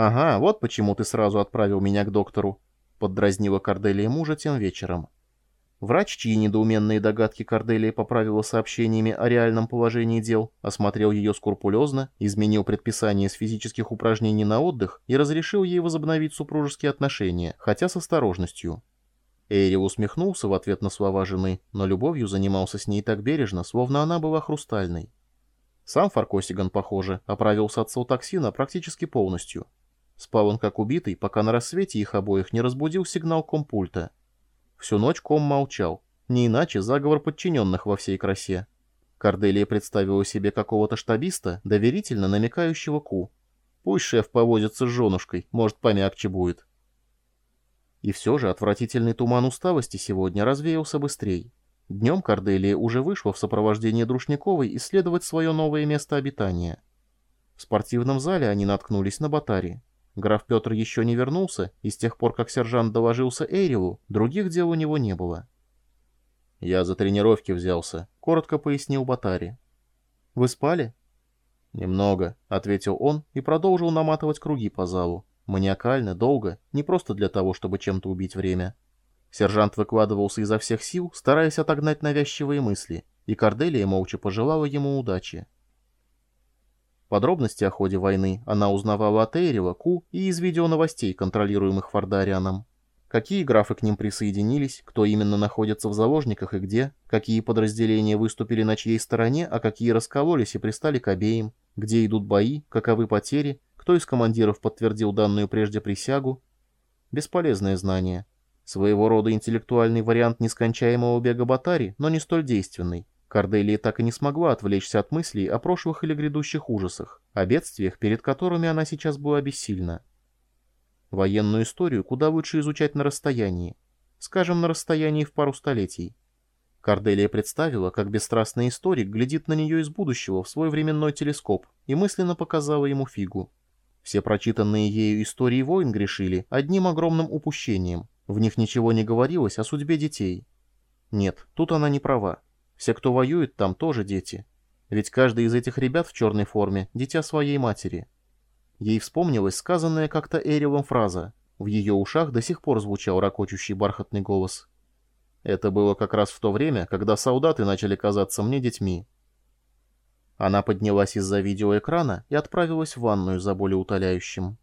«Ага, вот почему ты сразу отправил меня к доктору», — поддразнила Корделия мужа тем вечером. Врач, чьи недоуменные догадки Корделия поправила сообщениями о реальном положении дел, осмотрел ее скрупулезно, изменил предписание с физических упражнений на отдых и разрешил ей возобновить супружеские отношения, хотя с осторожностью. Эйрил усмехнулся в ответ на слова жены, но любовью занимался с ней так бережно, словно она была хрустальной. Сам Фаркосиган, похоже, оправился от салтоксина практически полностью. Спал он как убитый, пока на рассвете их обоих не разбудил сигнал компульта — Всю ночь ком молчал, не иначе заговор подчиненных во всей красе. Корделия представила себе какого-то штабиста, доверительно намекающего Ку. Пусть шеф повозится с женушкой, может, помягче будет. И все же отвратительный туман усталости сегодня развеялся быстрее. Днем Корделия уже вышла в сопровождении Друшниковой исследовать свое новое место обитания. В спортивном зале они наткнулись на Батари. Граф Петр еще не вернулся, и с тех пор, как сержант доложился Эйрилу, других дел у него не было. «Я за тренировки взялся», — коротко пояснил Батари. «Вы спали?» «Немного», — ответил он и продолжил наматывать круги по залу. Маниакально, долго, не просто для того, чтобы чем-то убить время. Сержант выкладывался изо всех сил, стараясь отогнать навязчивые мысли, и Корделия молча пожелала ему удачи. Подробности о ходе войны она узнавала от Эйрева, Ку и из видеоновостей, контролируемых Фардарианом. Какие графы к ним присоединились, кто именно находится в заложниках и где, какие подразделения выступили на чьей стороне, а какие раскололись и пристали к обеим, где идут бои, каковы потери, кто из командиров подтвердил данную прежде присягу. Бесполезное знание. Своего рода интеллектуальный вариант нескончаемого бега Батари, но не столь действенный. Корделия так и не смогла отвлечься от мыслей о прошлых или грядущих ужасах, о бедствиях, перед которыми она сейчас была бессильна. Военную историю куда лучше изучать на расстоянии, скажем, на расстоянии в пару столетий. Корделия представила, как бесстрастный историк глядит на нее из будущего в свой временной телескоп и мысленно показала ему фигу. Все прочитанные ею истории войн грешили одним огромным упущением. В них ничего не говорилось о судьбе детей. Нет, тут она не права. Все, кто воюет там, тоже дети. Ведь каждый из этих ребят в черной форме – дитя своей матери. Ей вспомнилась сказанная как-то Эрилом фраза. В ее ушах до сих пор звучал ракочущий бархатный голос. Это было как раз в то время, когда солдаты начали казаться мне детьми. Она поднялась из-за видеоэкрана и отправилась в ванную за болеутоляющим.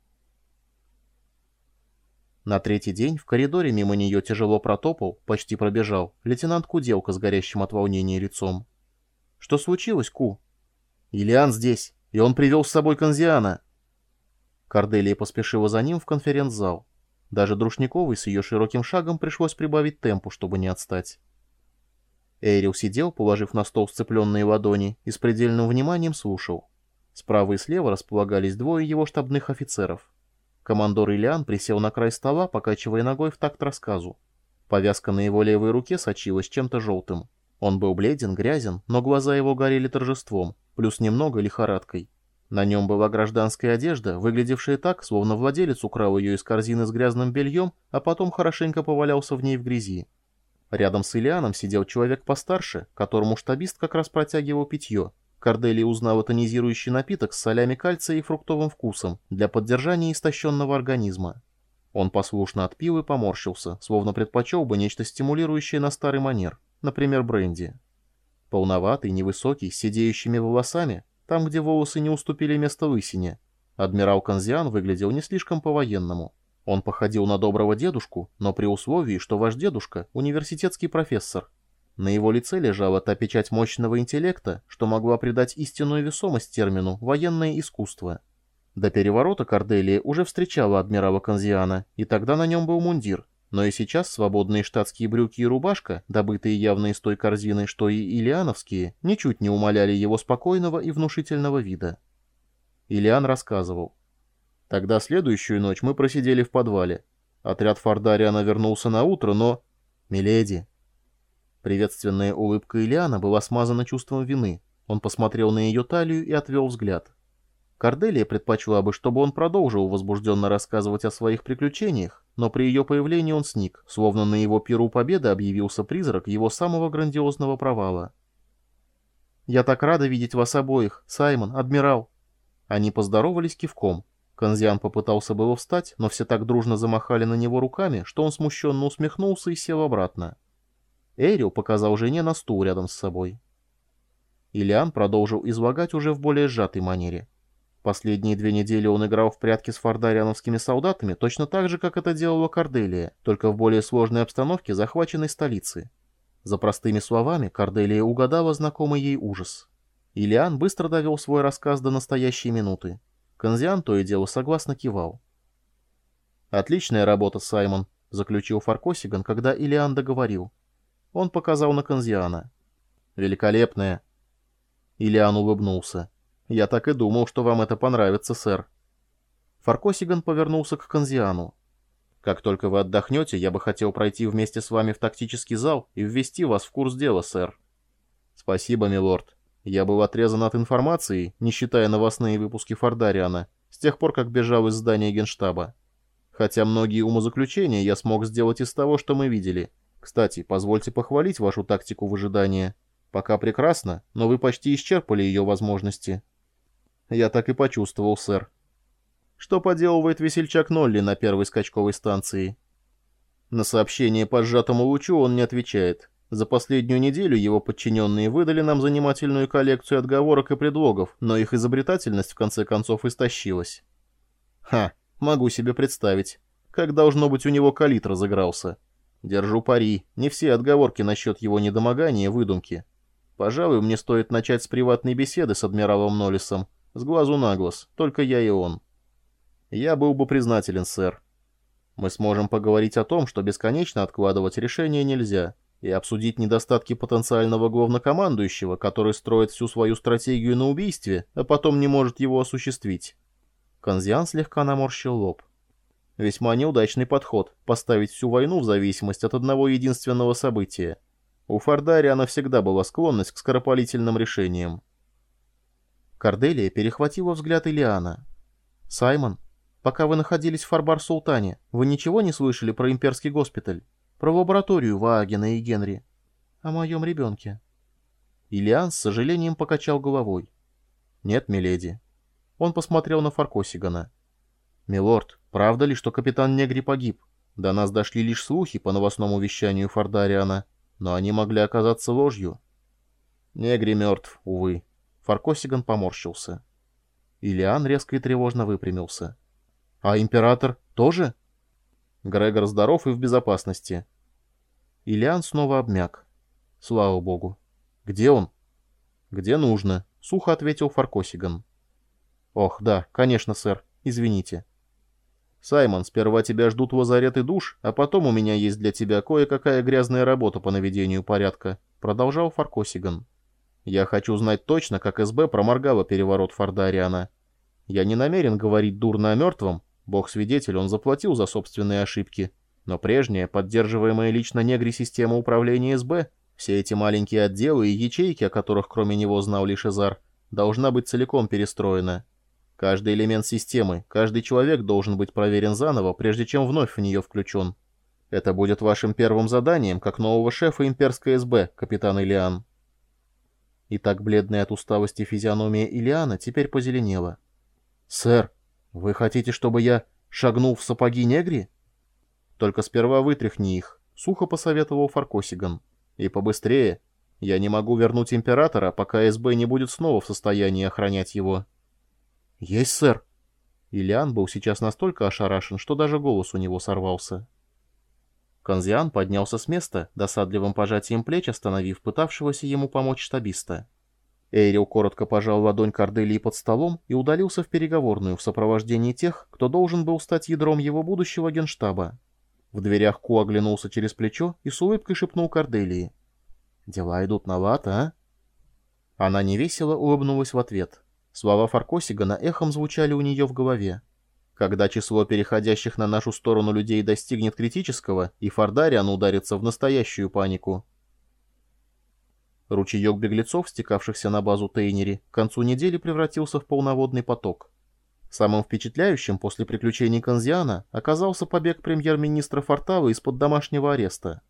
На третий день в коридоре мимо нее тяжело протопал, почти пробежал, лейтенант Куделка с горящим от волнения лицом. «Что случилось, Ку?» «Ильян здесь, и он привел с собой Конзиана». Корделия поспешила за ним в конференц-зал. Даже Друшниковой с ее широким шагом пришлось прибавить темпу, чтобы не отстать. Эйрил сидел, положив на стол сцепленные ладони, и с предельным вниманием слушал. Справа и слева располагались двое его штабных офицеров — Командор Ильян присел на край стола, покачивая ногой в такт рассказу. Повязка на его левой руке сочилась чем-то желтым. Он был бледен, грязен, но глаза его горели торжеством, плюс немного лихорадкой. На нем была гражданская одежда, выглядевшая так, словно владелец украл ее из корзины с грязным бельем, а потом хорошенько повалялся в ней в грязи. Рядом с Ильяном сидел человек постарше, которому штабист как раз протягивал питье, Корделия узнала тонизирующий напиток с солями кальция и фруктовым вкусом для поддержания истощенного организма. Он послушно отпил и поморщился, словно предпочел бы нечто стимулирующее на старый манер, например, бренди. Полноватый, невысокий, с сидеющими волосами, там, где волосы не уступили место лысине, адмирал Конзиан выглядел не слишком по-военному. Он походил на доброго дедушку, но при условии, что ваш дедушка – университетский профессор, на его лице лежала та печать мощного интеллекта, что могла придать истинную весомость термину «военное искусство». До переворота Корделия уже встречала адмирала Конзиана, и тогда на нем был мундир, но и сейчас свободные штатские брюки и рубашка, добытые явно из той корзины, что и ильяновские, ничуть не умаляли его спокойного и внушительного вида. Ильян рассказывал. Тогда следующую ночь мы просидели в подвале. Отряд Фардариана вернулся на утро, но... «Миледи», Приветственная улыбка Ильяна была смазана чувством вины. Он посмотрел на ее талию и отвел взгляд. Корделия предпочла бы, чтобы он продолжил возбужденно рассказывать о своих приключениях, но при ее появлении он сник, словно на его пиру победы объявился призрак его самого грандиозного провала. «Я так рада видеть вас обоих, Саймон, адмирал!» Они поздоровались кивком. Конзиан попытался было встать, но все так дружно замахали на него руками, что он смущенно усмехнулся и сел обратно. Эйрил показал жене на стул рядом с собой. Ильян продолжил излагать уже в более сжатой манере. Последние две недели он играл в прятки с фордариановскими солдатами точно так же, как это делала Корделия, только в более сложной обстановке захваченной столицы. За простыми словами Корделия угадала знакомый ей ужас. Ильян быстро довел свой рассказ до настоящей минуты. Конзиан то и дело согласно кивал. «Отличная работа, Саймон», — заключил Фаркосиган, когда Илиан договорил. Он показал на Конзиана. «Великолепная». Илиан улыбнулся. «Я так и думал, что вам это понравится, сэр». Фаркосиган повернулся к Конзиану. «Как только вы отдохнете, я бы хотел пройти вместе с вами в тактический зал и ввести вас в курс дела, сэр». «Спасибо, милорд», я был отрезан от информации, не считая новостные выпуски Фордариана, с тех пор, как бежал из здания Генштаба. Хотя многие умозаключения я смог сделать из того, что мы видели. Кстати, позвольте похвалить вашу тактику выжидания. Пока прекрасно, но вы почти исчерпали ее возможности. Я так и почувствовал, сэр. Что поделывает весельчак Нолли на первой скачковой станции? На сообщение по сжатому лучу он не отвечает. За последнюю неделю его подчиненные выдали нам занимательную коллекцию отговорок и предлогов, но их изобретательность в конце концов истощилась. Ха, могу себе представить. Как должно быть у него калит разыгрался. Держу пари, не все отговорки насчет его недомогания выдумки. Пожалуй, мне стоит начать с приватной беседы с адмиралом Ноллисом. С глазу на глаз, только я и он. Я был бы признателен, сэр. Мы сможем поговорить о том, что бесконечно откладывать решение нельзя и обсудить недостатки потенциального главнокомандующего, который строит всю свою стратегию на убийстве, а потом не может его осуществить. Конзиан слегка наморщил лоб. Весьма неудачный подход — поставить всю войну в зависимость от одного единственного события. У Фардариана всегда была склонность к скоропалительным решениям. Корделия перехватила взгляд Илиана. «Саймон, пока вы находились в Фарбар-Султане, вы ничего не слышали про имперский госпиталь?» Про лабораторию Ваагена и Генри. О моем ребенке. Ильян с сожалением покачал головой. Нет, миледи. Он посмотрел на Фаркосигана. Милорд, правда ли, что капитан Негри погиб? До нас дошли лишь слухи по новостному вещанию Фардариана, но они могли оказаться ложью. Негри мертв, увы. Фаркосиган поморщился. Илиан резко и тревожно выпрямился. «А император тоже?» Грегор здоров и в безопасности. Ильян снова обмяк. Слава богу. Где он? Где нужно, сухо ответил Фаркосиган. Ох, да, конечно, сэр. Извините. Саймон, сперва тебя ждут лазарет и душ, а потом у меня есть для тебя кое-какая грязная работа по наведению порядка, продолжал Фаркосиган. Я хочу знать точно, как СБ проморгало переворот Фардариана. Я не намерен говорить дурно о мертвом, Бог-свидетель, он заплатил за собственные ошибки. Но прежняя, поддерживаемая лично негри система управления СБ, все эти маленькие отделы и ячейки, о которых кроме него знал лишь Изар, должна быть целиком перестроена. Каждый элемент системы, каждый человек должен быть проверен заново, прежде чем вновь в нее включен. Это будет вашим первым заданием, как нового шефа имперской СБ, капитан Илиан. И так бледная от усталости физиономия Илиана теперь позеленела. «Сэр, «Вы хотите, чтобы я шагнул в сапоги негри?» «Только сперва вытряхни их», — сухо посоветовал Фаркосиган. «И побыстрее. Я не могу вернуть императора, пока СБ не будет снова в состоянии охранять его». «Есть, сэр». Ильян был сейчас настолько ошарашен, что даже голос у него сорвался. Конзиан поднялся с места, досадливым пожатием плеч остановив пытавшегося ему помочь штабиста. Эйрил коротко пожал ладонь Корделии под столом и удалился в переговорную в сопровождении тех, кто должен был стать ядром его будущего генштаба. В дверях Ку оглянулся через плечо и с улыбкой шепнул Корделии. «Дела идут на лад, а?» Она невесело улыбнулась в ответ. Слова Фаркосигана эхом звучали у нее в голове. Когда число переходящих на нашу сторону людей достигнет критического, и Фардариан ударится в настоящую панику, Ручеек беглецов, стекавшихся на базу Тейнери, к концу недели превратился в полноводный поток. Самым впечатляющим после приключений Конзиана оказался побег премьер-министра Фортава из-под домашнего ареста.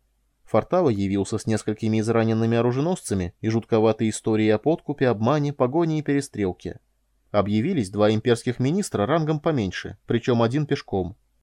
Фортава явился с несколькими израненными оруженосцами и жутковатой историей о подкупе, обмане, погоне и перестрелке. Объявились два имперских министра рангом поменьше, причем один пешком.